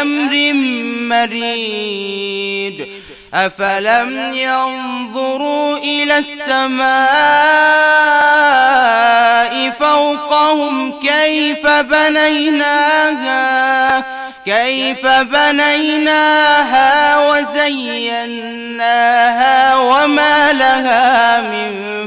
أمر مريج أفلم ينظروا إلى السماء فوقهم كيف بنيناها كيف بنيناها وزيناها وما لها من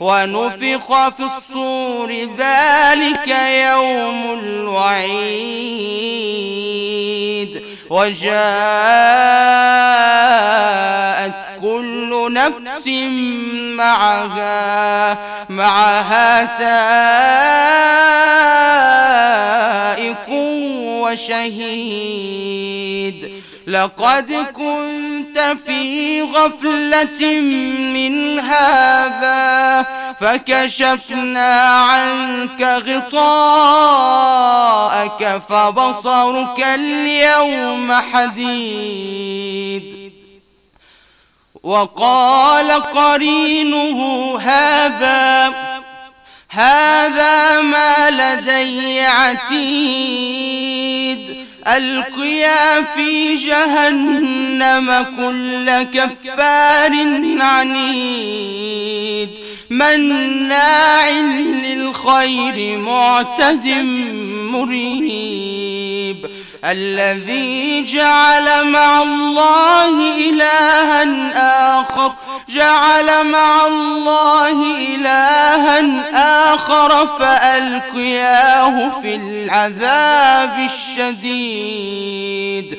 ونفخ في الصور ذلك يوم الوعيد. وجاءت كل نفس معها معها سائق وشهيد. لقد كنت في غفلة من هذا فكشفنا عنك غطاءك فبصرك اليوم حديد. وقال قرينه هذا هذا ما لدي عتيد. ألقيا في جهنم كل كفار عنيد. مناع للخير معتد مريب. الذي جعل مع الله إلها آخر جعل مع الله إلها آخر فألقياه في العذاب الشديد.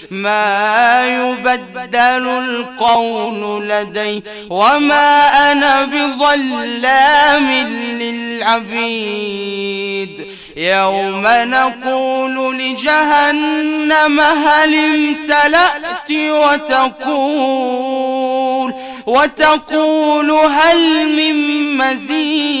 ما يبدل القول لدي وما أنا بظلام للعبيد. يوم نقول لجهنم هل امتلأت وتقول وتقول هل من مزيد